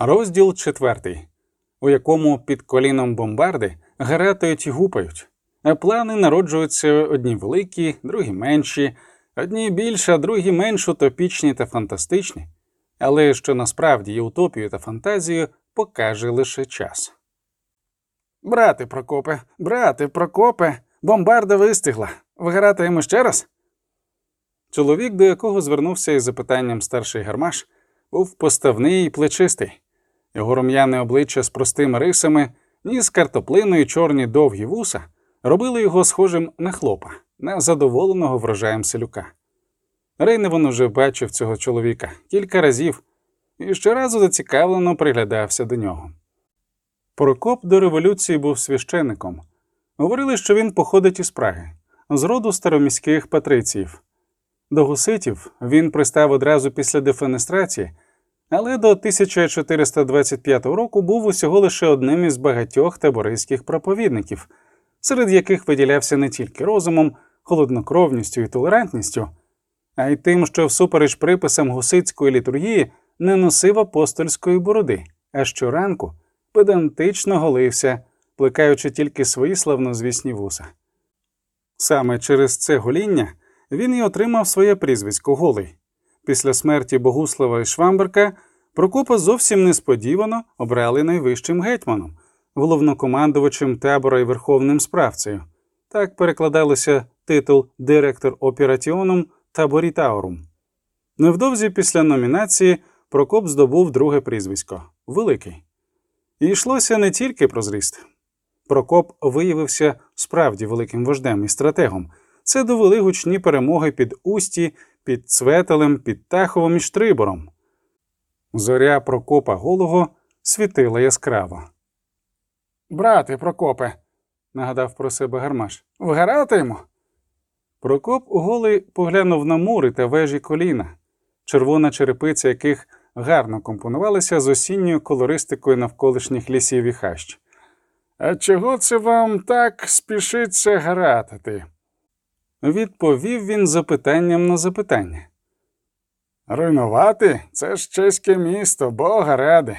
Розділ четвертий, у якому під коліном бомбарди гаратають і гупають, плани народжуються одні великі, другі менші, одні більш, а другі менш утопічні та фантастичні, але що насправді є утопію та фантазію, покаже лише час. Брате Прокопе, брате Прокопе, бомбарда вистигла. Вигратаємо ще раз? Чоловік, до якого звернувся із запитанням старший гармаш, був поставний і плечистий. Його рум'яне обличчя з простими рисами, ніс картоплиною чорні довгі вуса робили його схожим на хлопа, на задоволеного врожаєм селюка. Рейневан уже бачив цього чоловіка кілька разів і щоразу зацікавлено приглядався до нього. Прокоп до революції був священником. Говорили, що він походить із Праги, з роду староміських патриціїв. До гуситів він пристав одразу після дефенестрації, але до 1425 року був усього лише одним із багатьох табористських проповідників, серед яких виділявся не тільки розумом, холоднокровністю і толерантністю, а й тим, що всупереч приписам гусицької літургії не носив апостольської бороди, а щоранку педантично голився, плекаючи тільки свої славнозвісні вуса. Саме через це гоління він і отримав своє прізвисько Голий. Після смерті Богуслава і Швамберка Прокопа зовсім несподівано обрали найвищим гетьманом, головнокомандувачем табора і верховним справцею. Так перекладалося титул Директор операціоном таборітаурум. Невдовзі після номінації Прокоп здобув друге прізвисько Великий. І йшлося не тільки про зріст. Прокоп виявився справді великим вождем і стратегом. Це довели гучні перемоги під Усті, під Цветелем, під Таховом і Штрибором. Зоря Прокопа Голого світила яскраво. Брате Прокопе, нагадав про себе гармаш, вгаратаємо. Прокоп голий поглянув на мури та вежі коліна, червона черепиця яких гарно компонувалася з осінньою колористикою навколишніх лісів і хащ. А чого це вам так спішиться гратати? Відповів він запитанням на запитання. Руйнувати? Це ж чеське місто, бога ради.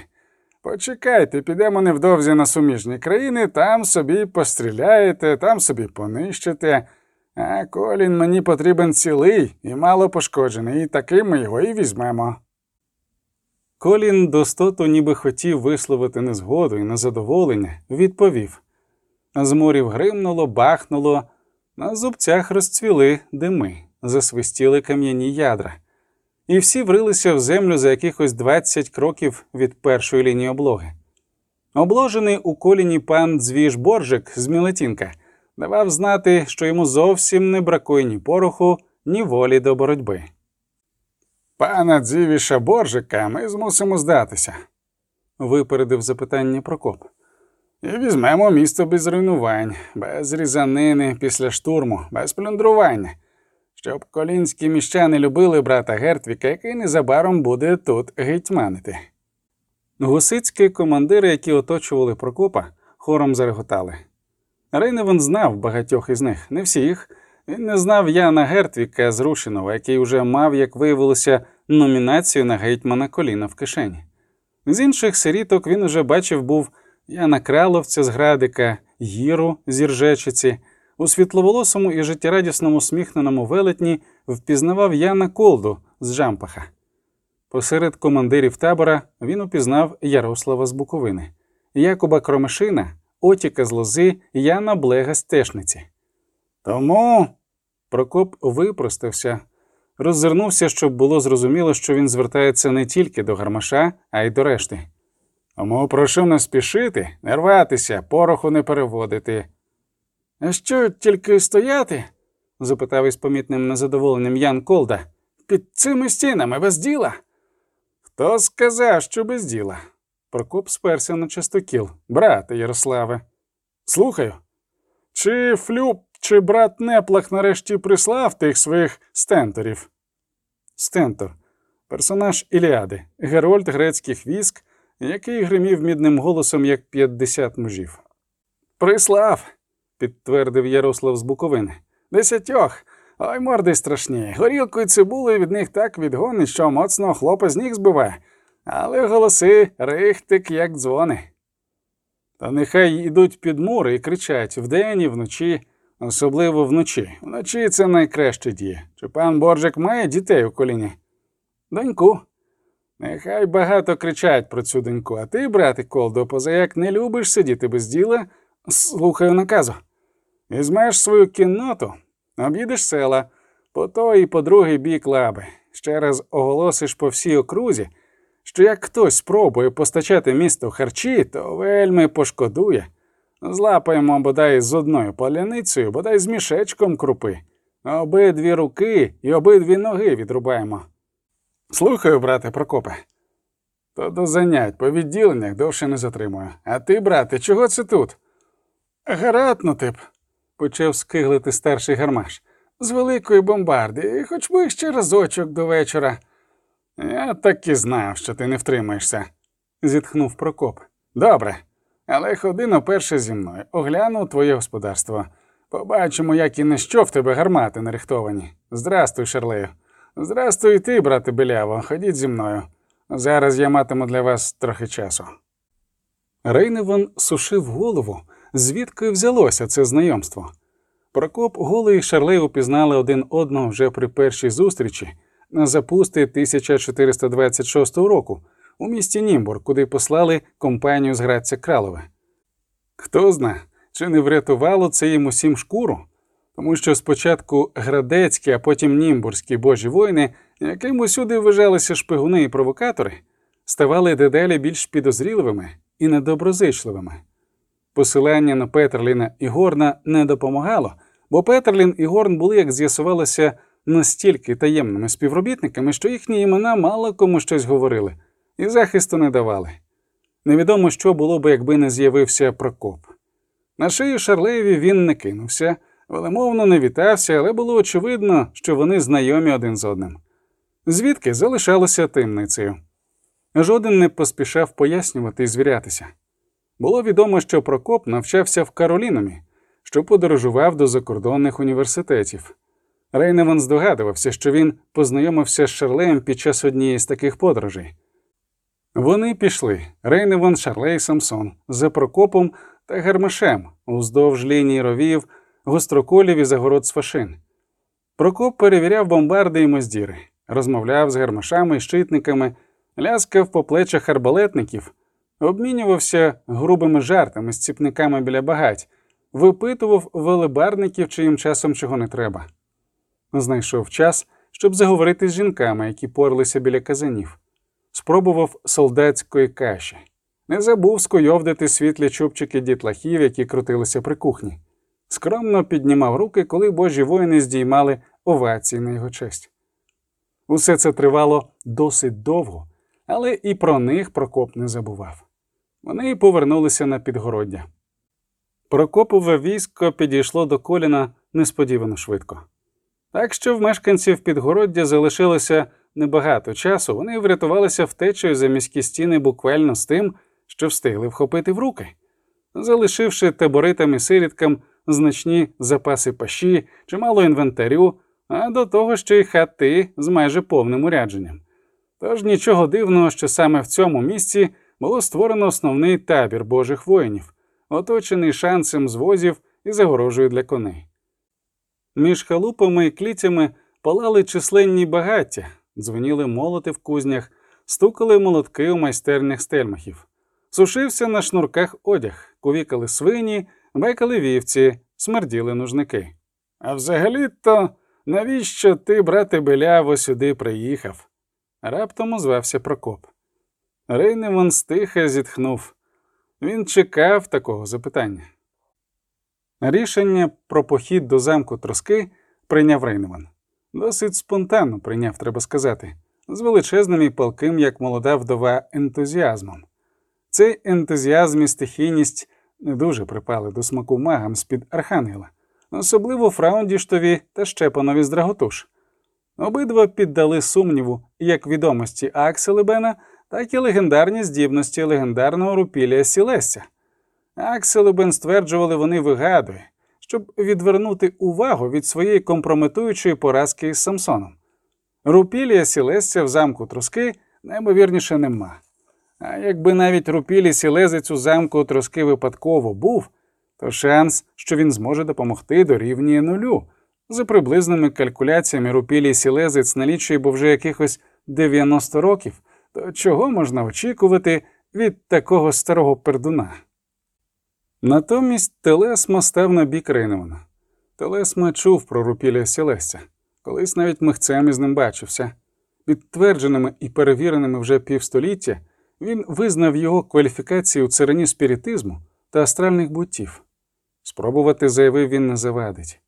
Почекайте, підемо невдовзі на суміжні країни, там собі постріляєте, там собі понищите. А колін мені потрібен цілий і мало пошкоджений, і таким ми його і візьмемо. Колін достоту ніби хотів висловити незгоду і незадоволення, відповів. З морів гримнуло, бахнуло, на зубцях розцвіли дими, засвистіли кам'яні ядра, і всі врилися в землю за якихось 20 кроків від першої лінії облоги. Обложений у коліні пан Дзвіж Боржик з Мілетінка давав знати, що йому зовсім не бракує ні пороху, ні волі до боротьби. Пана Дзівіша Боржика ми змусимо здатися, випередив запитання Прокоп. І візьмемо місто без руйнувань, без різанини після штурму, без плюндрування, щоб колінські міщани любили брата Гертвіка, який незабаром буде тут гетьманити. Гусицькі командири, які оточували Прокопа, хором зареготали. Рейневан знав багатьох із них, не всіх. Він не знав Яна Гертвіка Зрушинова, який уже мав, як виявилося, номінацію на гетьмана коліна в кишені. З інших сиріток він уже бачив був Яна Краловця з Градика, Гіру з Іржечиці, у світловолосому і життєрадісному сміхненому велетні впізнавав Яна Колду з Жампаха. Посеред командирів табора він упізнав Ярослава з Буковини, Якуба Кромешина, Отіка з Лози, Яна Блега з Тешниці. Тому Прокоп випростався, роззирнувся, щоб було зрозуміло, що він звертається не тільки до гармаша, а й до решти. Тому прошу не спішити, не рватися, пороху не переводити. А що тільки стояти? запитав із помітним незадоволенням Ян Колда. Під цими стінами без діла. Хто сказав, що без діла? Прокоп сперся на частокіл. Брате Ярославе. Слухаю. Чи флюб, чи брат Неплах нарешті прислав тих своїх стенторів? Стентор персонаж Іліади, герольд грецьких військ, який гримів мідним голосом як 50 мужів. Прислав, підтвердив Ярослав з Буковини. Десятьох. Ой, морди страшні. Горілкою цибулею від них так відгонить, що моцно хлопа з ніг збиває. але голоси рихтик, як дзвони. Та нехай йдуть під мури і кричать вдень і вночі, особливо вночі. Вночі це найкраще діє. Чи пан Боржик має дітей у коліні? Доньку. Нехай багато кричать про цю доньку, а ти, брате Колдо, позаяк не любиш сидіти без діла, слухаю наказу. Візьмеш свою кінноту, об'їдеш села, по той і по другий бік лаби. Ще раз оголосиш по всій окрузі, що як хтось спробує постачати місто харчі, то вельми пошкодує. Злапаємо бодай з одною паляницею, бодай з мішечком крупи. Обидві руки і обидві ноги відрубаємо. Слухаю, брате Прокопе. То до занять по відділеннях довше не затримую. А ти, брате, чого це тут? Гаратнути б, почав скиглити старший гармаш. З великої бомбарди, хоч би ще разочок до вечора. Я так і знав, що ти не втримаєшся, зітхнув Прокоп. Добре, але ходи на перше зі мною, огляну твоє господарство. Побачимо, як і на що в тебе гармати нарихтовані. Здрастуй, Шерлею. Здрастуй і ти, брате Беляво, ходіть зі мною. Зараз я матиму для вас трохи часу. Рейневан сушив голову, звідки взялося це знайомство. Прокоп Голий і Шарлей упізнали один одного вже при першій зустрічі на запусти 1426 року у місті Німбур, куди послали компанію з Граця Кралове. Хто зна, чи не врятувало це їм усім шкуру? Тому що спочатку градецькі, а потім німбурські божі воїни, яким усюди вважалися шпигуни і провокатори, ставали дедалі більш підозріливими і недоброзичливими. Посилання на Петерліна і Горна не допомагало, бо Петерлін і Горн були, як з'ясувалося, настільки таємними співробітниками, що їхні імена мало кому щось говорили і захисту не давали. Невідомо, що було б, якби не з'явився Прокоп. На шию Шарлеєві він не кинувся, велемовно не вітався, але було очевидно, що вони знайомі один з одним. Звідки залишалося таємницею. Жоден не поспішав пояснювати і звірятися. Було відомо, що Прокоп навчався в Каролінумі, що подорожував до закордонних університетів. Рейневан здогадувався, що він познайомився з Шарлеєм під час однієї з таких подорожей. Вони пішли Рейневан, Шарлей Самсон за Прокопом та Гармашем уздовж лінії ровів, гостроколів і загород з фашин. Прокоп перевіряв бомбарди і моздіри, розмовляв з гармашами і щитниками, ляскав по плечах арбалетників, обмінювався грубими жартами з ціпниками біля багать, випитував велебарників, чи їм часом чого не треба. Знайшов час, щоб заговорити з жінками, які поралися біля казанів, спробував солдатської каші, не забув скойовдити світлі чубчики дітлахів, які крутилися при кухні. Скромно піднімав руки, коли божі воїни здіймали овації на його честь. Усе це тривало досить довго, але і про них Прокоп не забував. Вони повернулися на підгороддя. Прокопове військо підійшло до коліна несподівано швидко. Так що в мешканців підгороддя залишилося небагато часу, вони врятувалися втечею за міські стіни буквально з тим, що встигли вхопити в руки, залишивши таборитам і сиріткам значні запаси паші, чимало інвентарю, а до того ще й хати з майже повним урядженням. Тож нічого дивного, що саме в цьому місці було створено основний табір божих воїнів, оточений шансом звозів і загорожею для коней. Між халупами і клітями палали численні багаття, дзвеніли молоти в кузнях, стукали молотки у майстернях стельмахів, сушився на шнурках одяг, кувікали свині, бекали вівці, смерділи нужники. А взагалі-то навіщо ти, брате Беляво, сюди приїхав? Раптом озвався Прокоп. Рейневан стиха зітхнув. Він чекав такого запитання. Рішення про похід до замку троски прийняв Рейневан. Досить спонтанно прийняв, треба сказати, з величезним і палким, як молода вдова, ентузіазмом. Цей ентузіазм і стихійність не дуже припали до смаку магам з-під Архангела, особливо Фраундіштові та Щепанові з Драготуш. Обидва піддали сумніву як відомості Акселебена, так і легендарні здібності легендарного рупілія Сілесся. Акселебен стверджували, вони вигадує, щоб відвернути увагу від своєї компрометуючої поразки із Самсоном. Рупілія Сілесся в замку Труски наймовірніше нема. А якби навіть рупілі сілезець у замку троски випадково був, то шанс, що він зможе допомогти, дорівнює нулю. За приблизними калькуляціями рупілі сілезець налічує бо вже якихось 90 років, то чого можна очікувати від такого старого пердуна? Натомість Телесма став на бік Рейневана. Телесма чув про рупілля сілесця, колись навіть михцем із ним бачився. Підтвердженими і перевіреними вже півстоліття, він визнав його кваліфікації у царині спіритизму та астральних буттів. Спробувати, заявив він, не завадить.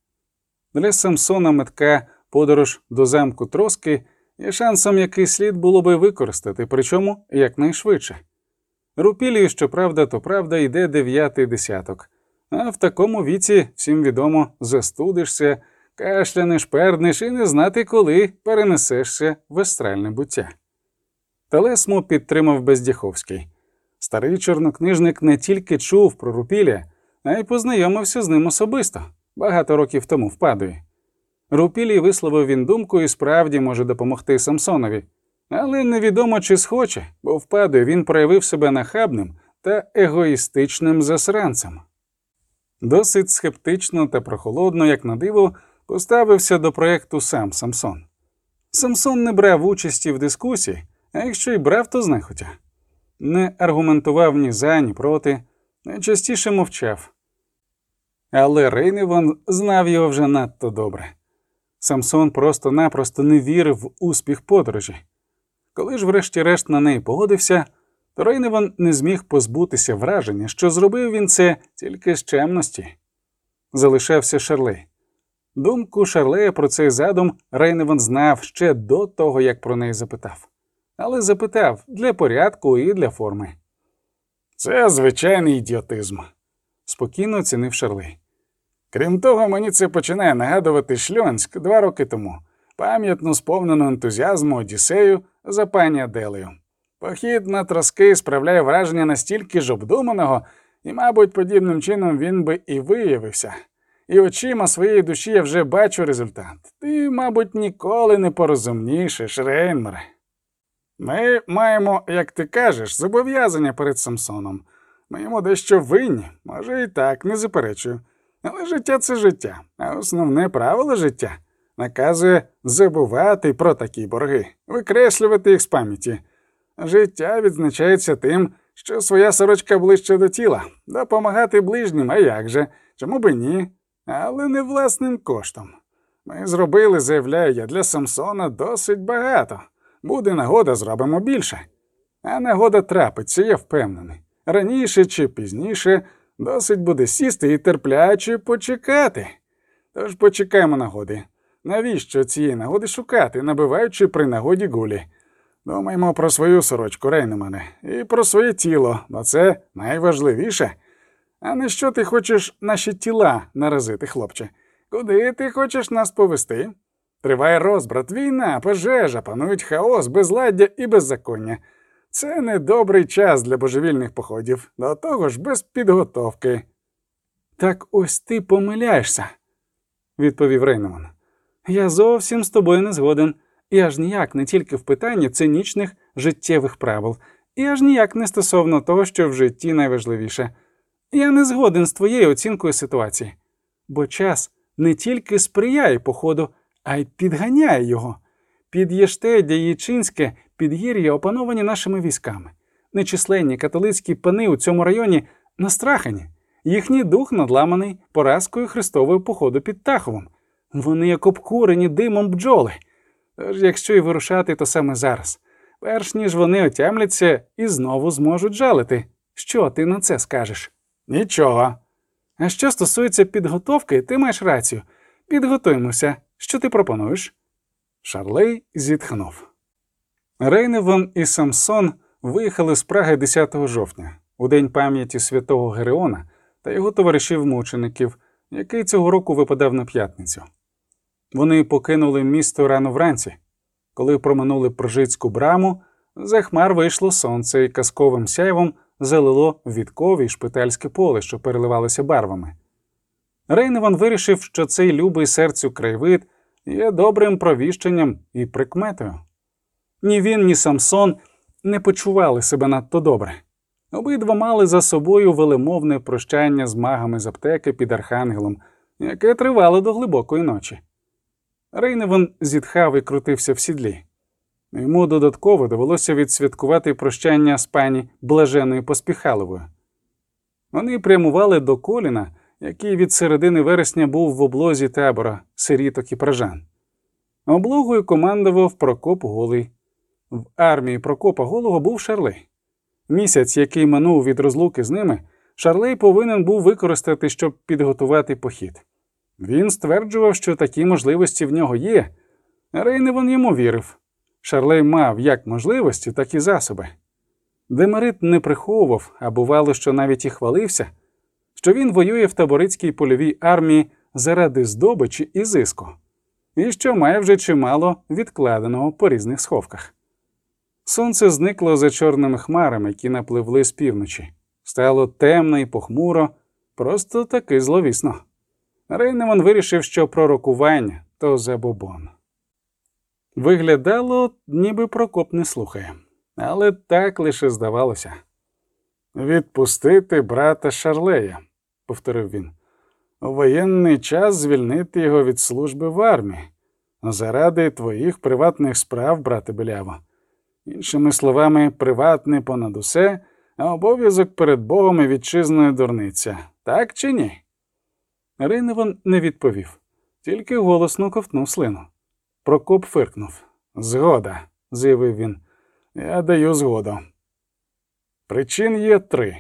Для Самсона метка подорож до замку троски є шансом, який слід було би використати, причому якнайшвидше. Рупілію, щоправда, то правда, йде дев'ятий десяток, а в такому віці, всім відомо, застудишся, кашлянеш, перднеш і не знати, коли перенесешся в астральне буття. Телесмо підтримав Бездяховський. Старий чорнокнижник не тільки чув про Рупілля, а й познайомився з ним особисто багато років тому в Падуї. Рупілій висловив він думку і справді може допомогти Самсонові, але невідомо чи схоче, бо в Падуї він проявив себе нахабним та егоїстичним засранцем. Досить скептично та прохолодно, як на диво, поставився до проєкту сам Самсон. Самсон не брав участі в дискусії, а якщо й брав, то знехотя. Не аргументував ні за, ні проти, найчастіше мовчав. Але Рейневан знав його вже надто добре. Самсон просто-напросто не вірив в успіх подорожі. Коли ж, врешті-решт, на неї погодився, то Рейневан не зміг позбутися враження, що зробив він це тільки з чемності. Залишався Шарлей. Думку Шарлея про цей задум Рейневан знав ще до того, як про неї запитав. Але запитав для порядку і для форми. Це звичайний ідіотизм, спокійно оцінив Шарлей. Крім того, мені це починає нагадувати Шльонськ два роки тому, пам'ятну сповнену ентузіазму Одіссею за пані Аделею. Похід на троски справляє враження настільки ж обдуманого, і, мабуть, подібним чином він би і виявився. І очима своєї душі я вже бачу результат. Ти, мабуть, ніколи не порозумнішиш, Рейнмере. Ми маємо, як ти кажеш, зобов'язання перед Самсоном. Ми йому дещо винні, може і так, не заперечую. Але життя це життя, а основне правило життя наказує забувати про такі борги, викреслювати їх з пам'яті. Життя відзначається тим, що своя сорочка ближче до тіла, допомагати ближнім, а як же, чому би ні, але не власним коштом. Ми зробили, заявляю я, для Самсона досить багато. Буде нагода, зробимо більше. А нагода трапиться, я впевнений. Раніше чи пізніше досить буде сісти і терпляче почекати. Тож почекаємо нагоди. Навіщо цієї нагоди шукати, набиваючи при нагоді гулі? Думаємо про свою сорочку, Рейнемане, і про своє тіло, бо це найважливіше. А на що ти хочеш наші тіла наразити, хлопче? Куди ти хочеш нас повести? Триває розбрат, війна, пожежа, панують хаос, безладдя і беззаконня. Це не добрий час для божевільних походів, до того ж без підготовки. Так ось ти помиляєшся, відповів Рейнеман. Я зовсім з тобою не згоден, і аж ніяк не тільки в питанні цинічних життєвих правил, і аж ніяк не стосовно того, що в житті найважливіше. Я не згоден з твоєю оцінкою ситуації, бо час не тільки сприяє походу, а й підганяє його. Під'єштедя Ячинське підгір'я опановані нашими військами. Нечисленні католицькі пани у цьому районі настрахані, їхній дух надламаний поразкою Христового походу під Таховом. Вони як обкурені димом бджоли. Тож, якщо й вирушати, то саме зараз, перш ніж вони отямляться і знову зможуть жалити. Що ти на це скажеш? Нічого. А що стосується підготовки, ти маєш рацію. Підготуємося. Що ти пропонуєш? Шарлей зітхнув. Рейневан і Самсон виїхали з Праги 10 жовтня, у день пам'яті святого Гереона та його товаришів-мучеників, який цього року випадав на п'ятницю. Вони покинули місто рано вранці. Коли проминули Прожицьку браму, за хмар вийшло сонце і казковим сяйвом залило відкові й шпитальське поле, що переливалося барвами. Рейневан вирішив, що цей любий серцю краєвид є добрим провіщенням і прикметою. Ні він, ні Самсон не почували себе надто добре. Обидва мали за собою велемовне прощання з магами з аптеки під архангелом, яке тривало до глибокої ночі. Рейневан зітхав і крутився в сідлі. Йому додатково довелося відсвяткувати прощання з пані Блаженою Поспіхаловою. Вони прямували до коліна, який від середини вересня був в облозі табора сиріток і пражан. Облогою командував Прокоп Голий. В армії Прокопа Голого був Шарлей. Місяць, який минув від розлуки з ними, Шарлей повинен був використати, щоб підготувати похід. Він стверджував, що такі можливості в нього є. Рейневан йому вірив. Шарлей мав як можливості, так і засоби. Демерит не приховував, а бувало, що навіть і хвалився, що він воює в таборицькій польовій армії заради здобичі і зиску, і що має вже чимало відкладеного по різних сховках. Сонце зникло за чорними хмарами, які напливли з півночі. Стало темно і похмуро, просто таки зловісно. Рейнеман вирішив, що пророкування то забобон. Виглядало, ніби Прокоп не слухає, але так лише здавалося. Відпустити брата Шарлея, повторив він, у воєнний час звільнити його від служби в армії, заради твоїх приватних справ, брате Беляво. Іншими словами, приватне понад усе, а обов'язок перед Богом і вітчизною дурниця. Так чи ні? Рейневан не відповів, тільки голосно ковтнув слину. Прокоп фиркнув. Згода, заявив він. Я даю згоду. Причин є три,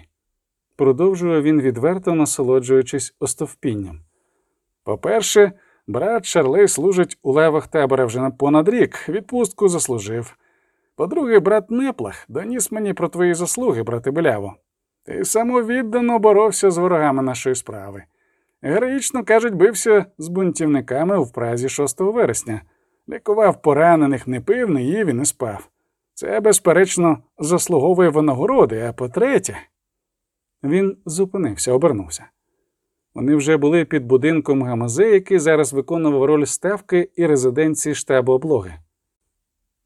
продовжував він відверто насолоджуючись остовпінням. По-перше, брат Шарлей служить у левах табора вже на понад рік, відпустку заслужив. По-друге, брат Неплах доніс мені про твої заслуги, брате Беляво. Ти самовіддано боровся з ворогами нашої справи. Героїчно, кажуть, бився з бунтівниками в празі 6 вересня, лікував поранених, не пив, не їв і не спав. Це, безперечно, заслуговує винагороди, а по-третє, він зупинився, обернувся. Вони вже були під будинком Гамазе, який зараз виконував роль ставки і резиденції штабу облоги.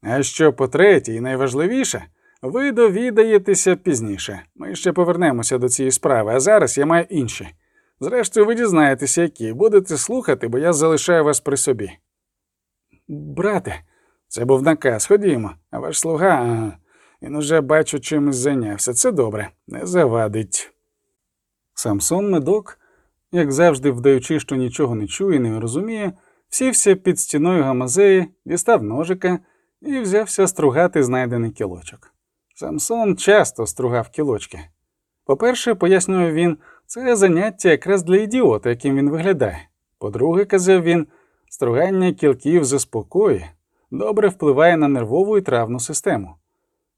А що по третє, і найважливіше, ви довідаєтеся пізніше. Ми ще повернемося до цієї справи, а зараз я маю інші. Зрештою, ви дізнаєтеся, які будете слухати, бо я залишаю вас при собі. Брате, це був наказ, ходімо, а ваш слуга, він уже бачу, чимось зайнявся. Це добре, не завадить. Самсон медок, як завжди, вдаючи, що нічого не чує, і не розуміє, сівся під стіною гамазеї, дістав ножика і взявся стругати знайдений кілочок. Самсон часто стругав кілочки. По-перше, пояснював він, це заняття якраз для ідіота, яким він виглядає. По-друге, казав він, стругання кілків заспокоює, добре впливає на нервову і травну систему.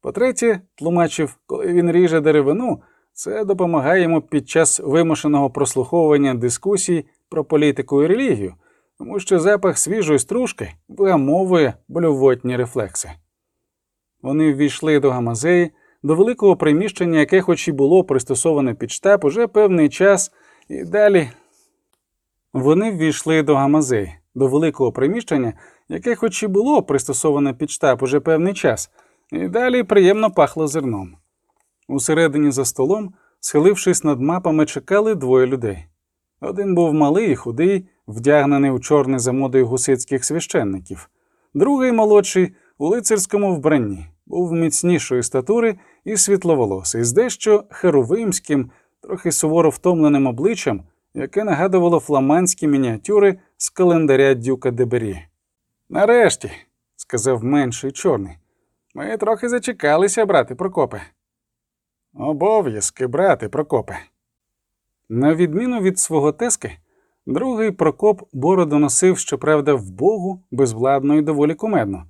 По-третє, тлумачив, коли він ріже деревину, це допомагає йому під час вимушеного прослуховування дискусій про політику і релігію, тому що запах свіжої стружки вигамовує блювотні рефлекси. Вони ввійшли до гамазеї, до великого приміщення, яке, хоч і було пристосоване під штаб, уже певний час, і далі вони ввійшли до гамазеї, до великого приміщення, яке, хоч і було пристосоване під штаб уже певний час, і далі приємно пахло зерном. Усередині за столом, схилившись над мапами, чекали двоє людей. Один був малий і худий, вдягнений у чорне за модою гусицьких священників, другий молодший у лицарському вбранні, був міцнішої статури і світловолосий, з дещо херовимським, трохи суворо втомленим обличчям, яке нагадувало фламандські мініатюри з календаря Дюка Дебері. Нарешті, сказав менший чорний, ми трохи зачекалися, брати Прокопе. Обов'язки, брати Прокопе. На відміну від свого тески, другий Прокоп бороду носив, щоправда, вбогу, безвладно і доволі кумедно.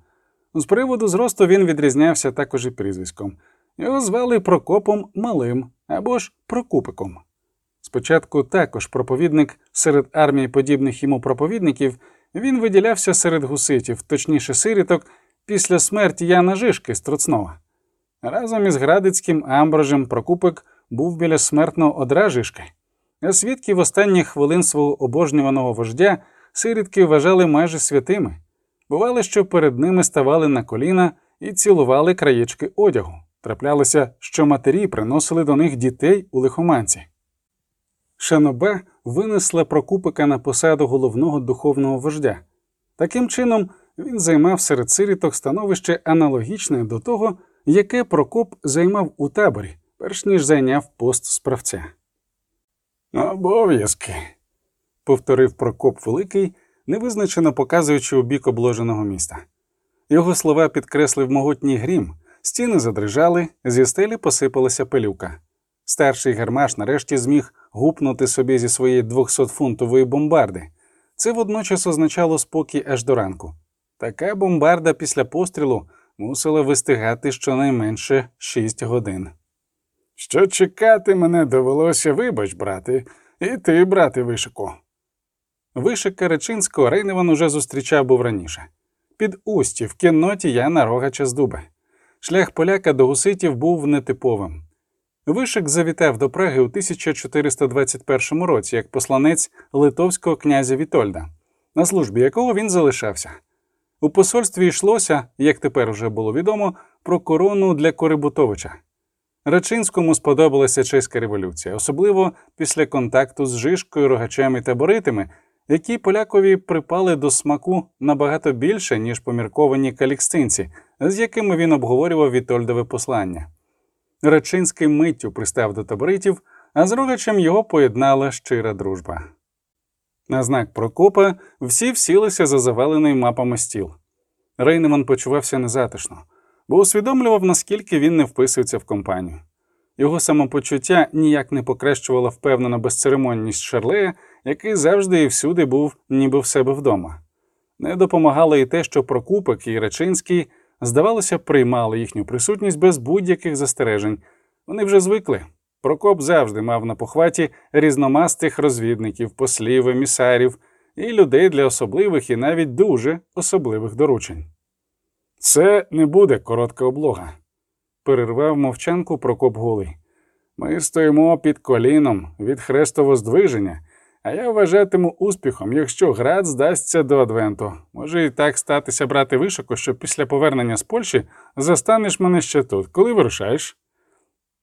З приводу зросту він відрізнявся також і прізвиськом. Його звали Прокопом Малим або ж Прокупиком. Спочатку також проповідник серед армії подібних йому проповідників він виділявся серед гуситів, точніше сиріток, після смерті Яна Жишки з Троцнова. Разом із Градицьким Амброжем Прокупик був біля смертного одра Жишки. А свідків останніх хвилин свого обожнюваного вождя сирітки вважали майже святими. Бувало, що перед ними ставали на коліна і цілували краєчки одягу. Траплялося, що матері приносили до них дітей у лихоманці. Шанобе винесла Прокупика на посаду головного духовного вождя. Таким чином, він займав серед сиріток становище аналогічне до того, яке Прокоп займав у таборі, перш ніж зайняв пост справця. Обов'язки, повторив Прокоп Великий, невизначено показуючи у бік обложеного міста. Його слова підкреслив могутній грім, стіни задрижали, зі стелі посипалася пилюка. Старший гермаш нарешті зміг гупнути собі зі своєї 200-фунтової бомбарди. Це водночас означало спокій аж до ранку. Така бомбарда після пострілу мусила вистигати щонайменше 6 годин. Що чекати мене довелося, вибач, брати, і ти, брати, вишику. Вишика Речинського Рейневан уже зустрічав був раніше. Під усті в кінноті Яна Рогача з дуби. Шлях поляка до гуситів був нетиповим. Вишик завітав до Праги у 1421 році як посланець литовського князя Вітольда, на службі якого він залишався. У посольстві йшлося, як тепер уже було відомо, про корону для Корибутовича. Рачинському сподобалася чеська революція, особливо після контакту з Жишкою, рогачами та боритами, які полякові припали до смаку набагато більше, ніж помірковані калікстинці, з якими він обговорював Вітольдове послання. Рачинський миттю пристав до таборитів, а з рогачем його поєднала щира дружба. На знак Прокопа всі всілися за завалений мапами стіл. Рейнеман почувався незатишно, бо усвідомлював, наскільки він не вписується в компанію. Його самопочуття ніяк не покращувала впевнена безцеремонність Шарлея, який завжди і всюди був ніби в себе вдома. Не допомагало і те, що Прокупик і Речинський, здавалося, приймали їхню присутність без будь-яких застережень. Вони вже звикли. Прокоп завжди мав на похваті різномастих розвідників, послів, емісарів і людей для особливих і навіть дуже особливих доручень. Це не буде коротка облога, перервав мовчанку Прокоп Голий. Ми стоїмо під коліном від хрестового здвиження, а я вважатиму успіхом, якщо град здасться до Адвенту. Може і так статися, брати вишику, що після повернення з Польщі застанеш мене ще тут. Коли вирушаєш?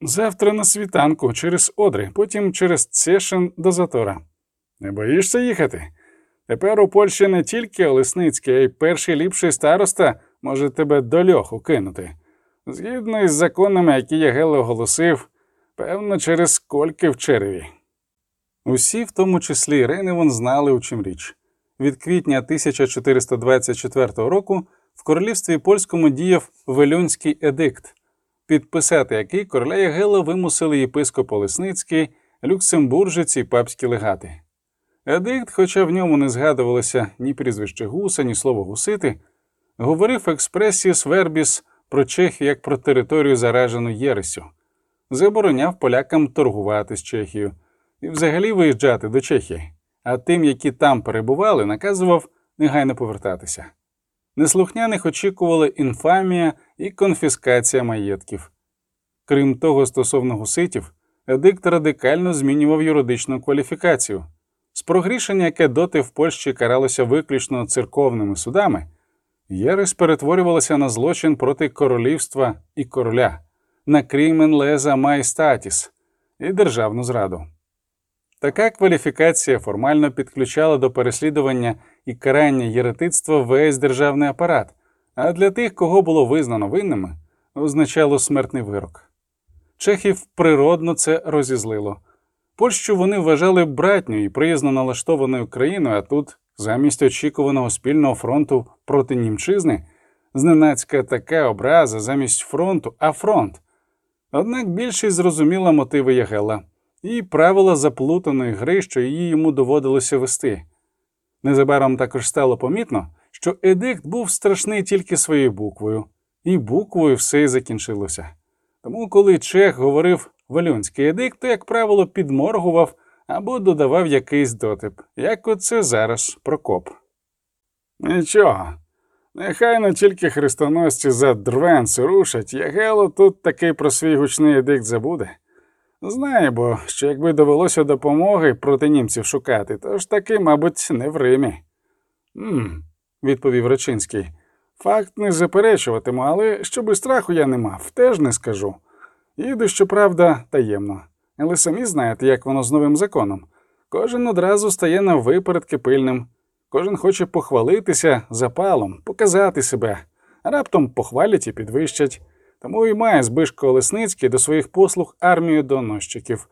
Завтра на світанку через Одри, потім через Цешин до Затора. Не боїшся їхати? Тепер у Польщі не тільки Олесницький, а й перший ліпший староста може тебе до льоху кинути. Згідно із законами, які Ягел оголосив, певно, через кольки в череві. Усі, в тому числі Рейневон, знали, у чим річ. Від квітня 1424 року в королівстві польському діяв Велюнський едикт, підписати який короля Ягела вимусили єпископ Олесницький, люксембуржець і папські легати. Едикт, хоча в ньому не згадувалося ні прізвище гуса, ні слово гусити, говорив експресіс вербіс про Чехію як про територію заражену Єресю, забороняв полякам торгувати з Чехією і взагалі виїжджати до Чехії, а тим, які там перебували, наказував негайно повертатися. Неслухняних очікували інфамія і конфіскація маєтків. Крім того, стосовно гуситів, едикт радикально змінював юридичну кваліфікацію. З прогрішення, яке доти в Польщі каралося виключно церковними судами, єресь перетворювалася на злочин проти королівства і короля, на крімен леза майстатіс і державну зраду. Така кваліфікація формально підключала до переслідування і карання єретицтва весь державний апарат, а для тих, кого було визнано винними, означало смертний вирок. Чехів природно це розізлило. Польщу вони вважали братньою і приязно налаштованою країною, а тут, замість очікуваного спільного фронту проти німчизни, зненацька така образа замість фронту, а фронт. Однак більшість зрозуміла мотиви Ягела і правила заплутаної гри, що її йому доводилося вести. Незабаром також стало помітно, що едикт був страшний тільки своєю буквою, і буквою все й закінчилося. Тому, коли Чех говорив валюнський едикт, то, як правило, підморгував або додавав якийсь дотип, як оце зараз Прокоп. Нічого, нехай не тільки хрестоносці за дрвенци рушать, Ягело тут такий про свій гучний едикт забуде. Знає, бо що якби довелося допомоги проти німців шукати, то ж таки, мабуть, не в Римі. «Ммм», – відповів Речинський. Факт не заперечуватиму, але щоби страху я не мав, теж не скажу. Їду, щоправда, таємно. Але самі знаєте, як воно з новим законом. Кожен одразу стає на випередки пильним, кожен хоче похвалитися запалом, показати себе, раптом похвалять і підвищать. Тому і має Збишко Олесницький до своїх послуг армію доносчиків.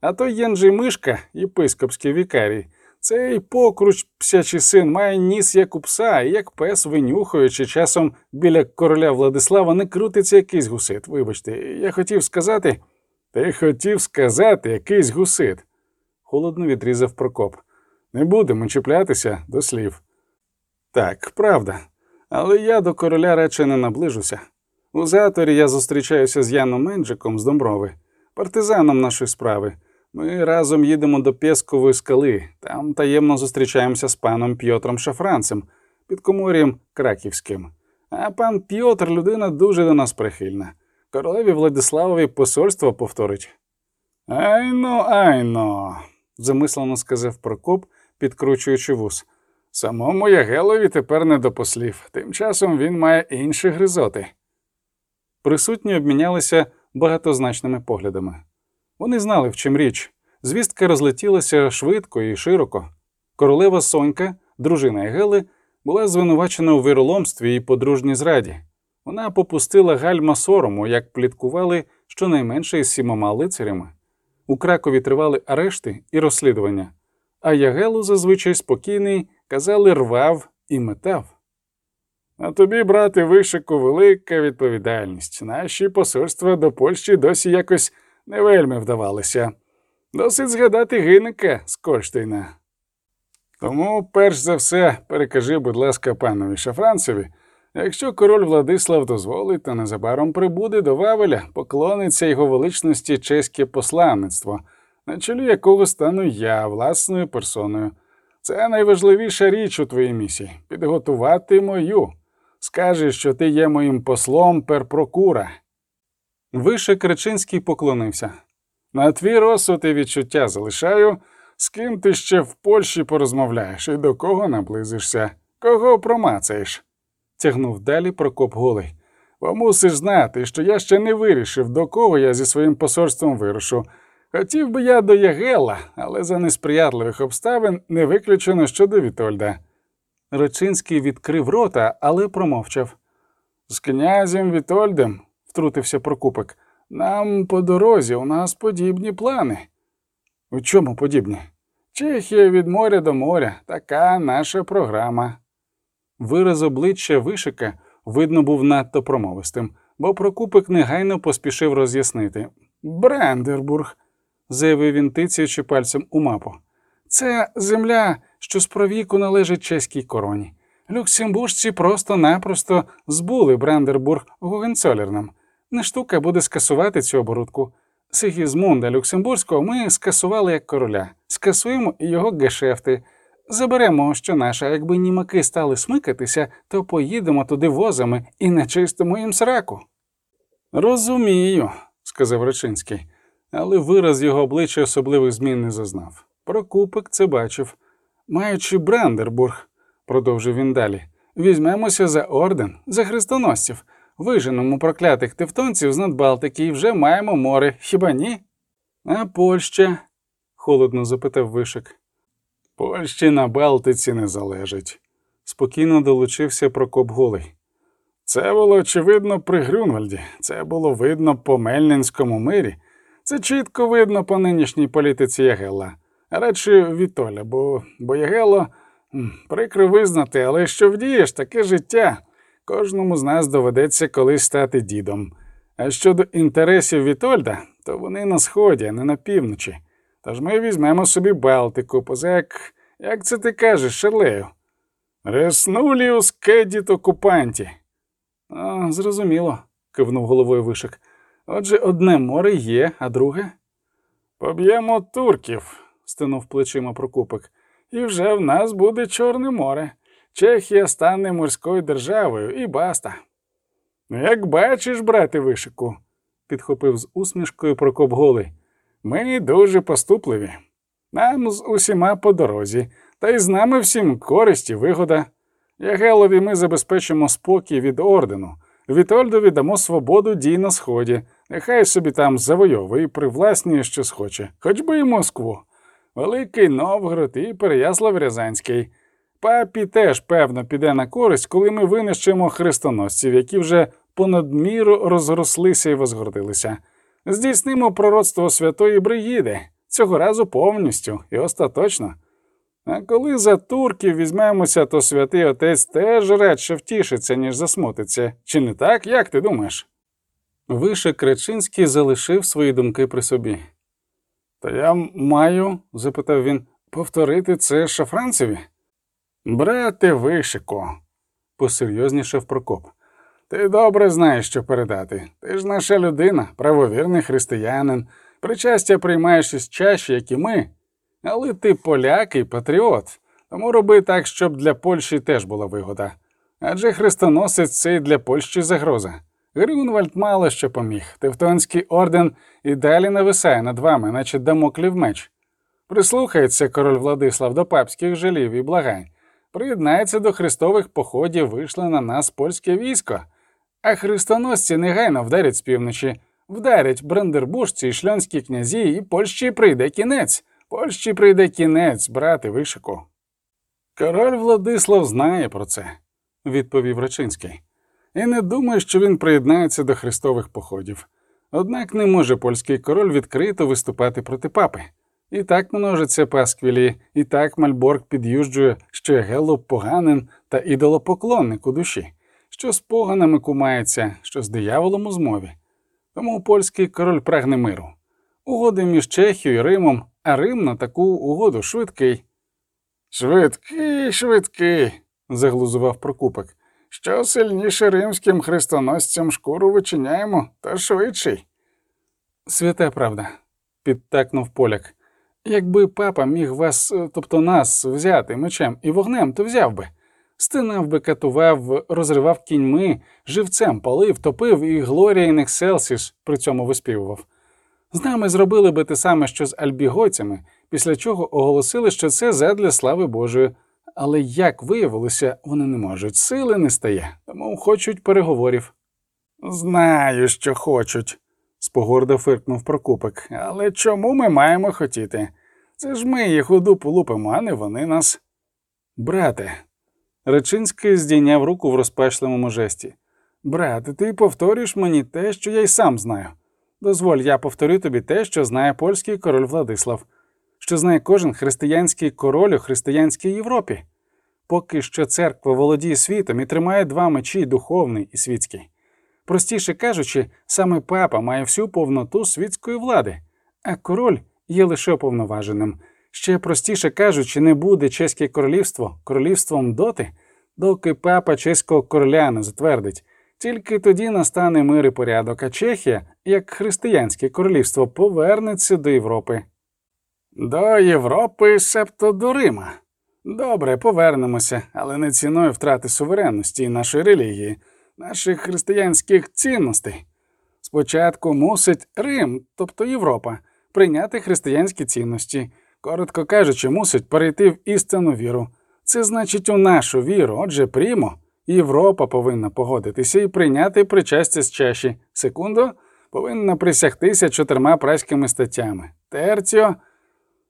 А той Єнджий Мишка, єпископський вікарій, цей покруч псячий син має ніс як у пса, і як пес винюхуючи, часом біля короля Владислава не крутиться якийсь гусит. Вибачте, я хотів сказати. Ти хотів сказати якийсь гусит, холодно відрізав Прокоп. Не будемо чіплятися до слів. Так, правда, але я до короля речі не наближуся. У заторі я зустрічаюся з Яном Менджиком з Домброви, партизаном нашої справи. Ми разом їдемо до Пєскової скали, там таємно зустрічаємося з паном П'єтром Шафранцем, під комор'ям Краківським. А пан П'єтр людина дуже до нас прихильна. Королеві Владиславові посольство повторить. Айно, айно, замислено сказав Прокоп, підкручуючи вус. Самому Ягелові тепер не до послів, тим часом він має інші гризоти. Присутні обмінялися багатозначними поглядами. Вони знали, в чим річ. Звістка розлетілася швидко і широко. Королева Сонька, дружина Егели, була звинувачена у віроломстві і подружній зраді. Вона попустила гальма сорому, як пліткували щонайменше із сімома лицарями. У Кракові тривали арешти і розслідування, а Ягелу зазвичай спокійний, казали, рвав і метав. А тобі, брате, вишику, велика відповідальність. Наші посольства до Польщі досі якось не вельми вдавалися. Досить згадати гиника з Кольштейна. Тому, перш за все, перекажи, будь ласка, панові Шафранцеві, якщо король Владислав дозволить, то незабаром прибуде до Вавеля, поклониться його величності чеське посланництво, на чолі якого стану я власною персоною. Це найважливіша річ у твоїй місії підготувати мою. Скажи, що ти є моїм послом перпрокура. Више Кричинський поклонився. На твій розсуд і відчуття залишаю, з ким ти ще в Польщі порозмовляєш і до кого наблизишся, кого промацаєш. Тягнув далі Прокоп голий. Бо мусиш знати, що я ще не вирішив, до кого я зі своїм посольством вирушу. Хотів би я до Ягела, але за несприятливих обставин не виключено щодо Вітольда. Речинський відкрив рота, але промовчав. З князем Вітольдем, втрутився Прокупик, нам по дорозі у нас подібні плани. У чому подібні? Чехія від моря до моря, така наша програма. Вираз обличчя вишика, видно, був надто промовистим, бо Прокупик негайно поспішив роз'яснити. Брандербург, заявив він, тицяючи пальцем у мапу. Це земля, що спровіку належить чеській короні. Люксембуржці просто-напросто збули Брандербург Гогенцолернам. Не штука буде скасувати цю оборудку. Сигізмунда Люксембурзького ми скасували як короля, скасуємо і його гешефти. Заберемо, що наше, якби німаки стали смикатися, то поїдемо туди возами і начистимо їм сраку. Розумію, сказав Речинський, але вираз його обличчя особливих змін не зазнав. Прокупик це бачив. Маючи Брандербург, продовжив він далі, візьмемося за орден, за хрестоносців, виженемо проклятих тевтонців з Надбалтики і вже маємо море, хіба ні? А Польща? холодно запитав Вишик. Польщі на Балтиці не залежить, спокійно долучився Прокоп Голий. Це було очевидно при Грюнвальді, це було видно по Мельнинському мирі, це чітко видно по нинішній політиці Ягелла, радше Вітоля, бо, бо Ягелло прикро визнати, але що вдієш таке життя, кожному з нас доведеться колись стати дідом. А щодо інтересів Вітольда, то вони на сході, а не на півночі. Тож ми візьмемо собі Балтику, поза як, це ти кажеш, Шерлею? Реснуліус кедіт окупанті. А, Зрозуміло, кивнув головою вишик. Отже, одне море є, а друге? Поб'ємо турків, стинув плечима Прокупик, і вже в нас буде Чорне море. Чехія стане морською державою і баста. Як бачиш, брате вишику, підхопив з усмішкою Прокоп Голий. Ми дуже поступливі. Нам з усіма по дорозі, та й з нами всім користь і вигода. Ягелові ми забезпечимо спокій від ордену. Вітольдові дамо свободу дій на сході. Нехай собі там завойовує і привласнює, що схоче, хоч би і Москву. Великий Новгород і Переяслав Рязанський. Папі теж, певно, піде на користь, коли ми винищимо хрестоносців, які вже понад міру розрослися і возгордилися. Здійснимо пророцтво святої Бригіди, цього разу повністю і остаточно. А коли за турків візьмемося, то святий отець теж радше втішиться, ніж засмутиться. Чи не так, як ти думаєш? Више Кречинський залишив свої думки при собі. То я маю, запитав він, повторити це шафранцеві? Брате Вишико, посерйознішав Прокоп. Ти добре знаєш, що передати. Ти ж наша людина, правовірний християнин, причастя приймаєш із чаші, як і ми. Але ти поляк і патріот, тому роби так, щоб для Польщі теж була вигода. Адже хрестоносець це і для Польщі загроза. Грюнвальд мало що поміг. Тевтонський орден і далі нависає над вами, наче дамоклів меч. Прислухається король Владислав до папських жалів і благань. Приєднається до хрестових походів, вийшло на нас польське військо, а хрестоносці негайно вдарять з півночі, вдарять брандербуржці і шльонські князі, і Польщі прийде кінець. Польщі прийде кінець, брати вишику. Король Владислав знає про це, відповів Рачинський, і не думає, що він приєднається до хрестових походів. Однак не може польський король відкрито виступати проти папи. І так множиться пасквілі, і так Мальборг під'южджує, що Ягелло поганин та ідолопоклонник у душі, що з поганами кумається, що з дияволом у змові. Тому польський король прагне миру. Угоди між Чехією і Римом, а Рим на таку угоду швидкий. Швидкий, швидкий, заглузував Прокупик. Що сильніше римським хрестоносцям шкуру вичиняємо, то швидший. Свята правда, підтакнув поляк. Якби папа міг вас, е, тобто нас, взяти мечем і вогнем, то взяв би. Стинав би, катував, розривав кіньми, живцем палив, топив і Gloria in excelsis при цьому виспівував. З нами зробили би те саме, що з альбігойцями, після чого оголосили, що це задля слави Божої. Але як виявилося, вони не можуть, сили не стає, тому хочуть переговорів. Знаю, що хочуть, спогордо фиркнув Прокупик. Але чому ми маємо хотіти? Це ж ми їх у дупу лупимо, а не вони нас. Брате. Речинський здійняв руку в розпачливому жесті. Брате, ти повторюєш мені те, що я й сам знаю. Дозволь, я повторю тобі те, що знає польський король Владислав, що знає кожен християнський король у християнській Європі. Поки що церква володіє світом і тримає два мечі духовний і світський. Простіше кажучи, саме папа має всю повноту світської влади, а король є лише уповноваженим. Ще простіше кажучи, не буде чеське королівство королівством доти, доки папа чеського короля не затвердить. Тільки тоді настане мир і порядок, а Чехія, як християнське королівство, повернеться до Європи. До Європи, себто до Рима. Добре, повернемося, але не ціною втрати суверенності і нашої релігії, наших християнських цінностей. Спочатку мусить Рим, тобто Європа, прийняти християнські цінності, коротко кажучи, мусить перейти в істинну віру. Це значить у нашу віру, отже, прімо. Європа повинна погодитися і прийняти причастя з чаші. Секунду, повинна присягтися чотирма праськими статтями. Терціо,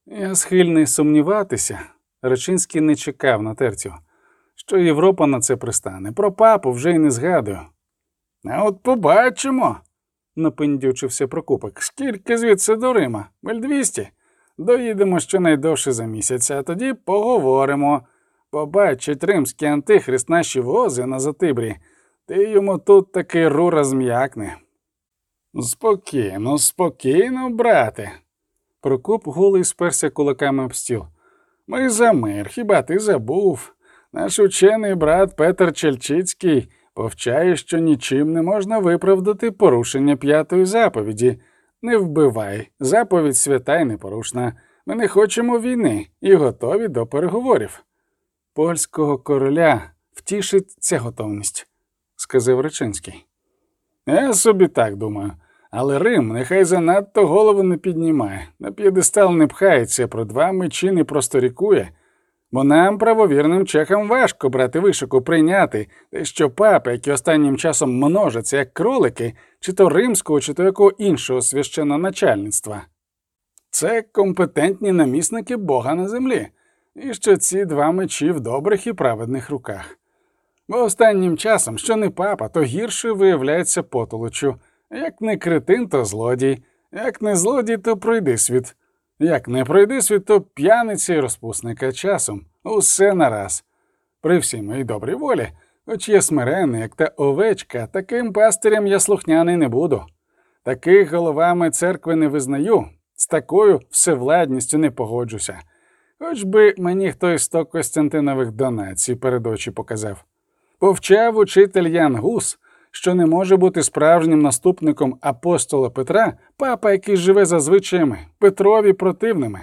я схильний сумніватися. Речинський не чекав на терціо, що Європа на це пристане. Про папу вже й не згадую. А от побачимо, напиндючився Прокупик. Скільки звідси до Рима? Миль двісті. Доїдемо щонайдовше за місяць, а тоді поговоримо. Побачить римський антихрист наші вози на Затибрі, ти йому тут таки рура зм'якне. Спокійно, спокійно, брате. Прокоп голий сперся кулаками об стіл. Ми за мир, хіба ти забув? Наш учений брат Петр Чельчицький повчає, що нічим не можна виправдати порушення п'ятої заповіді. Не вбивай, заповідь свята й непорушна. Ми не хочемо війни і готові до переговорів. Польського короля втішить ця готовність, сказав Речинський. Я собі так думаю, але Рим нехай занадто голову не піднімає, на п'єдестал не пхається, про два мечі не просторікує. Бо нам, правовірним чехам, важко брати вишику прийняти, що папи, які останнім часом множаться як кролики, чи то римського, чи то якого іншого священноначальництва. Це компетентні намісники Бога на землі, і що ці два мечі в добрих і праведних руках. Бо останнім часом, що не папа, то гірше виявляється потолочу, як не критин, то злодій, як не злодій, то пройди світ. Як не пройди світ, то п'яниці і розпусника часом, усе нараз. При всій моїй добрій волі, хоч я смирений, як та овечка, таким пастирем я слухняний не буду. Таких головами церкви не визнаю, з такою всевладністю не погоджуся. Хоч би мені хтось сто Костянтинових донацій перед очі показав. Повчав учитель Ян Гус, що не може бути справжнім наступником апостола Петра, папа, який живе за звичаями, Петрові противними.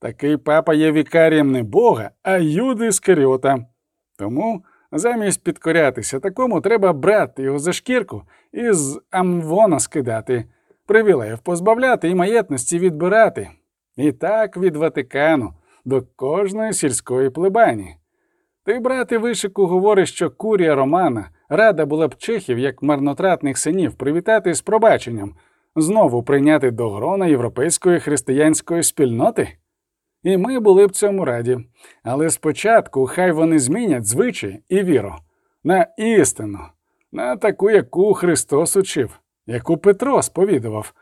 Такий папа є вікарієм не Бога, а Юди Іскаріота. Тому замість підкорятися такому треба брати його за шкірку і з Амвона скидати, привілеїв позбавляти і маєтності відбирати. І так від Ватикану до кожної сільської плебані. Ти, брате, вишику, говориш, що курія Романа рада була б чехів, як марнотратних синів, привітати з пробаченням, знову прийняти до грона європейської християнської спільноти? І ми були б цьому раді. Але спочатку хай вони змінять звичай і віру на істину, на таку, яку Христос учив, яку Петро сповідував,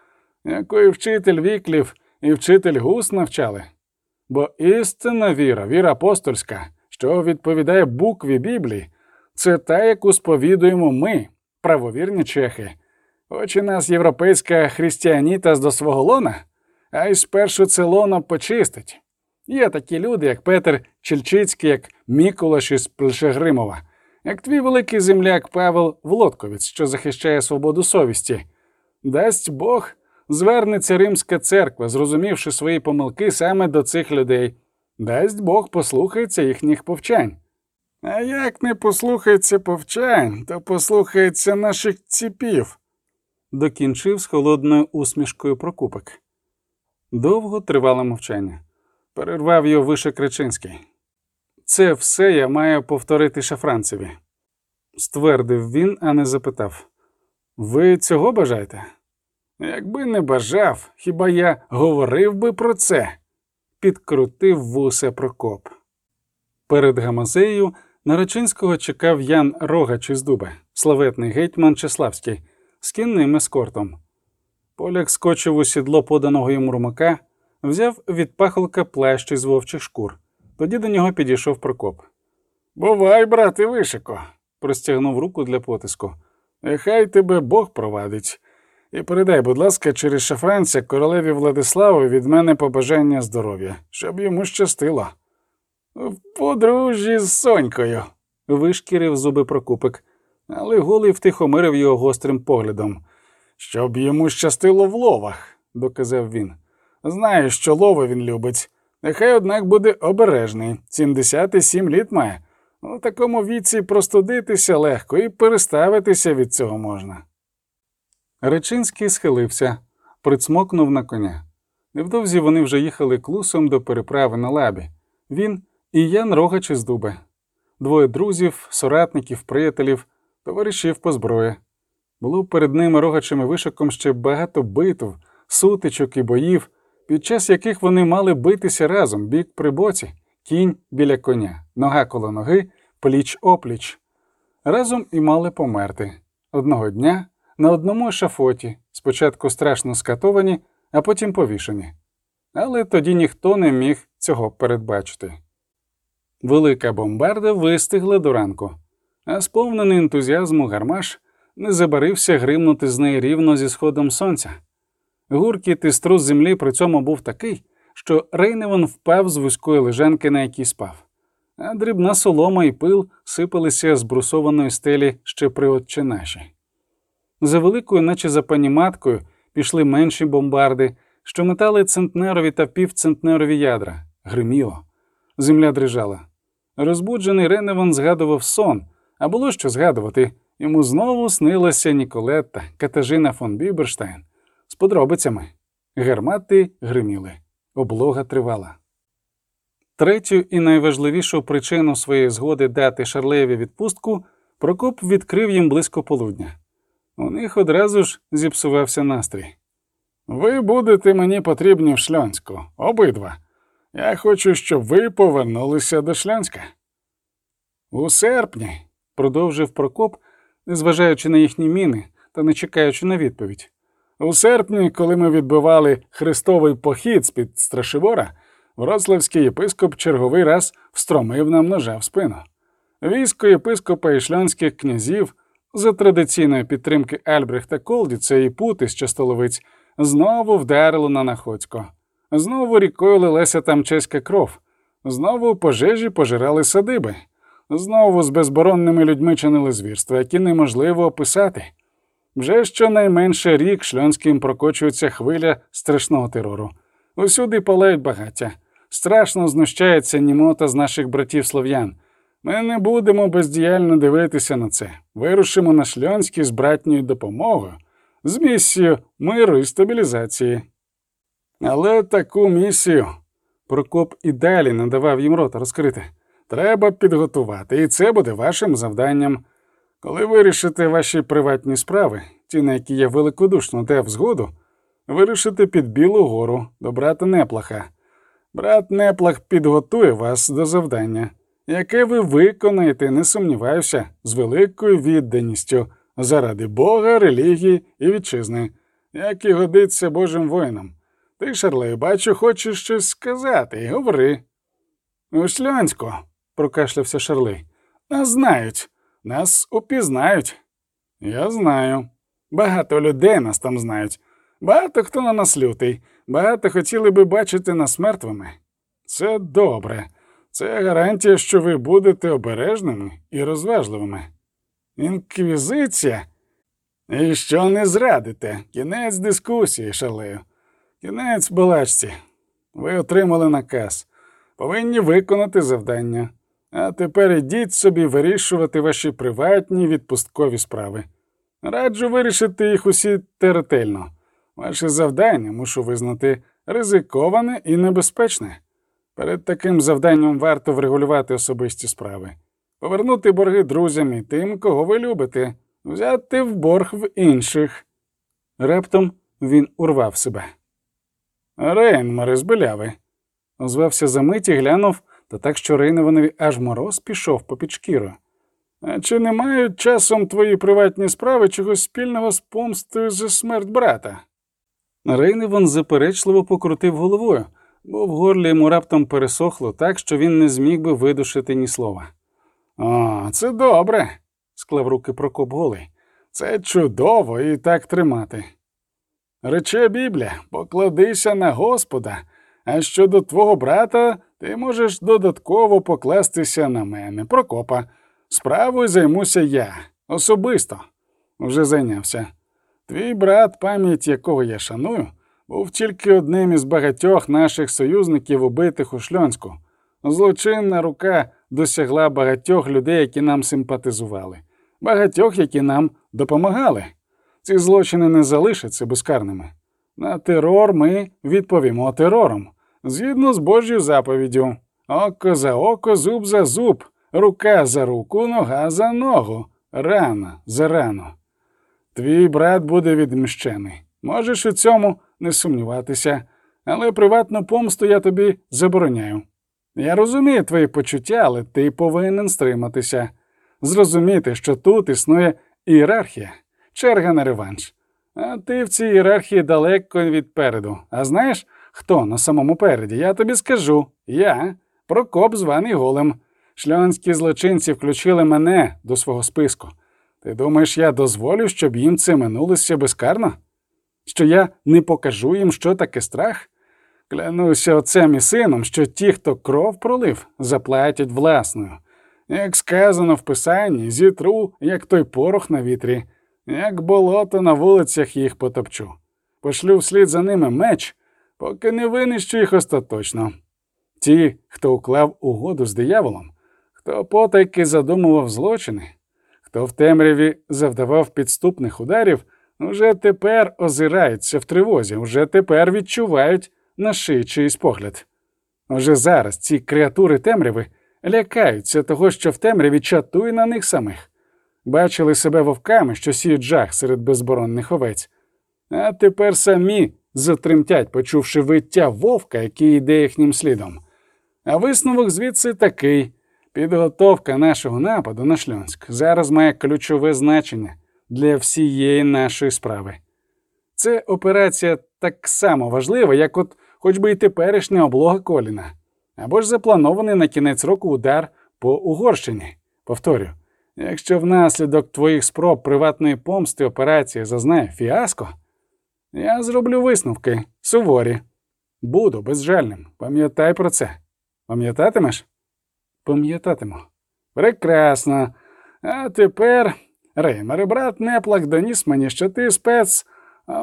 якої вчитель віклів і вчитель гус навчали. Бо істинна віра, віра апостольська, що відповідає букві Біблії, це та, яку сповідуємо ми, правовірні чехи. Хоч і нас європейська християніта до свого лона, а й спершу це лоно почистить. Є такі люди, як Петер Чельчицький, як Мікулаш із Плешегримова, як твій великий земляк Павел Володковець, що захищає свободу совісті. Дасть Бог, звернеться Римська церква, зрозумівши свої помилки саме до цих людей. Дасть Бог послухається їхніх повчань. А як не послухається повчань, то послухається наших ціпів, докінчив з холодною усмішкою Прокупик. Довго тривало мовчання. Перервав його вище Кричинський. Це все я маю повторити шафранцеві, ствердив він, а не запитав. Ви цього бажаєте? Якби не бажав, хіба я говорив би про це? Підкрутив вусе Прокоп. Перед Гамазеєю Нарочинського чекав Ян Рогач із Дуба, славетний гетьман Чеславський, з кінним ескортом. Поляк скочив у сідло поданого йому румака, взяв від пахолка плащ із вовчих шкур. Тоді до нього підійшов Прокоп. Бувай, брате, вишико, простягнув руку для потиску. Нехай тебе Бог провадить. І передай, будь ласка, через шафранця королеві Владиславу від мене побажання здоров'я, щоб йому щастило. В подружжі з Сонькою, вишкірив зуби Прокупик, але голий втихомирив його гострим поглядом. Щоб йому щастило в ловах, доказав він. Знаю, що лови він любить. Нехай, однак, буде обережний. 77 літ має. У такому віці простудитися легко і переставитися від цього можна. Речинський схилився, прицмокнув на коня. Невдовзі вони вже їхали клусом до переправи на лабі. Він і Ян Рогач із дуби, двоє друзів, соратників, приятелів, товаришів по зброї. Було перед ними рогачем і вишиком ще багато битв, сутичок і боїв, під час яких вони мали битися разом бік при боці, кінь біля коня, нога коло ноги, пліч опліч. Разом і мали померти одного дня на одному шафоті, спочатку страшно скатовані, а потім повішені. Але тоді ніхто не міг цього передбачити. Велика бомбарда вистигла до ранку, а сповнений ентузіазму гармаш не забарився гримнути з неї рівно зі сходом сонця. Гуркіт і струс землі при цьому був такий, що Рейневан впав з вузької лежанки, на якій спав, а дрібна солома і пил сипалися з брусованої стелі ще при отче наші. За великою, наче за паніматкою, пішли менші бомбарди, що метали центнерові та півцентнерові ядра. Гриміло. Земля дрижала. Розбуджений Реневан згадував сон, а було що згадувати. Йому знову снилася Ніколетта, Катажина фон Біберштайн з подробицями. Гармати гриміли, облога тривала. Третю і найважливішу причину своєї згоди дати Шарлеєві відпустку Прокоп відкрив їм близько полудня. У них одразу ж зіпсувався настрій. Ви будете мені потрібні в Шльонську, обидва. Я хочу, щоб ви повернулися до Шльонська. У серпні, продовжив Прокоп, незважаючи на їхні міни та не чекаючи на відповідь. У серпні, коли ми відбивали хрестовий похід з під Страшивора, Вроцлавський єпископ черговий раз встромив нам ножа в спину. Військо єпископа і шльонських князів за традиційної підтримки Альбрехта Колдіца і пути з частоловиць знову вдарило на Находсько. Знову рікою лилася там чеська кров, знову пожежі пожирали садиби, знову з безборонними людьми чинили звірства, які неможливо описати. Вже щонайменше рік шльонським прокочується хвиля страшного терору. Усюди палають багаття. Страшно знущається німота з наших братів слов'ян. Ми не будемо бездіяльно дивитися на це. Вирушимо на шльонський з братньою допомогою, з місією миру і стабілізації. Але таку місію Прокоп і далі надавав їм рота розкрити. Треба підготувати, і це буде вашим завданням. Коли вирішите ваші приватні справи, ті, на які я великодушно дав згоду, вирішите під Білу гору до брата Неплаха. Брат Неплах підготує вас до завдання, яке ви виконаєте, не сумніваюся, з великою відданістю заради Бога, релігії і вітчизни, як і годиться Божим воїнам. Ти, Шарлей, бачу, хочеш щось сказати, говори. У Шльонську, прокашлявся Шарлей, нас знають, нас упізнають. Я знаю. Багато людей нас там знають. Багато хто на нас лютий, багато хотіли би бачити нас мертвими. Це добре. Це гарантія, що ви будете обережними і розважливими. Інквізиція? І що не зрадите? Кінець дискусії, шалею. Кінець балачці. Ви отримали наказ. Повинні виконати завдання. А тепер ідіть собі вирішувати ваші приватні відпусткові справи. Раджу вирішити їх усі теретельно. Ваше завдання, мушу визнати, ризиковане і небезпечне. Перед таким завданням варто врегулювати особисті справи, повернути борги друзям і тим, кого ви любите, взяти в борг в інших. Рептом він урвав себе. Рейнмари збиляви. Озвався за мить і глянув, та так, що Рейневанові аж мороз пішов попід шкірою. А чи не мають часом твої приватні справи чогось спільного з помстою за смерть брата? Рейневан заперечливо покрутив головою, бо в горлі йому раптом пересохло так, що він не зміг би видушити ні слова. О, це добре, склав руки Прокоп голий. Це чудово і так тримати. Рече Біблія, покладися на Господа, а щодо твого брата ти можеш додатково покластися на мене, Прокопа. Справою займуся я особисто вже зайнявся. Твій брат, пам'ять якого я шаную, був тільки одним із багатьох наших союзників, убитих у шльонську. Злочинна рука досягла багатьох людей, які нам симпатизували, багатьох, які нам допомагали. Ці злочини не залишаться безкарними. На терор ми відповімо терором, згідно з Божою заповіддю. Око за око, зуб за зуб, рука за руку, нога за ногу, рана за рану. Твій брат буде відмщений. Можеш у цьому не сумніватися, але приватну помсту я тобі забороняю. Я розумію твої почуття, але ти повинен стриматися, зрозуміти, що тут існує ієрархія, черга на реванш. А ти в цій ієрархії далеко відпереду. А знаєш, хто на самому переді? Я тобі скажу я, Прокоп, званий голем. Шльонські злочинці включили мене до свого списку. Ти думаєш, я дозволю, щоб їм це минулося безкарно? Що я не покажу їм, що таке страх? Клянуся отцем і сином, що ті, хто кров пролив, заплатять власною. Як сказано в писанні, зітру, як той порох на вітрі, як болото на вулицях їх потопчу. Пошлю вслід за ними меч, поки не винищу їх остаточно. Ті, хто уклав угоду з дияволом, хто потайки задумував злочини, хто в темряві завдавав підступних ударів, уже тепер озираються в тривозі, уже тепер відчувають на шиї погляд. Уже зараз ці креатури темряви лякаються того, що в темряві чатує на них самих. Бачили себе вовками, що сіють жах серед безборонних овець, а тепер самі затремтять, почувши виття вовка, який йде їхнім слідом. А висновок звідси такий: підготовка нашого нападу на Шльонськ зараз має ключове значення для всієї нашої справи. Це операція так само важлива, як от хоч би і теперішня облога Коліна, або ж запланований на кінець року удар по Угорщині. Повторю, якщо внаслідок твоїх спроб приватної помсти операція зазнає фіаско, я зроблю висновки суворі. Буду безжальним. Пам'ятай про це. Пам'ятатимеш? Пам'ятатиму. Прекрасно. А тепер, Реймер, брат Неплак доніс мені, що ти спец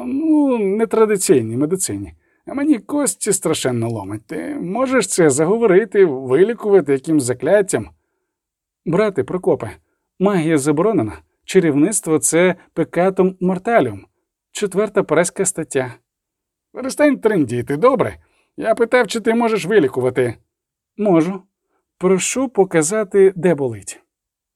ну, нетрадиційній медицині. А мені кості страшенно ломить. Ти можеш це заговорити, вилікувати якимсь закляттям. Брате Прокопе, магія заборонена. Чарівництво це пекатум морталіум. Четверта преська стаття. Перестань трендіти, добре? Я питав, чи ти можеш вилікувати. Можу. Прошу показати, де болить.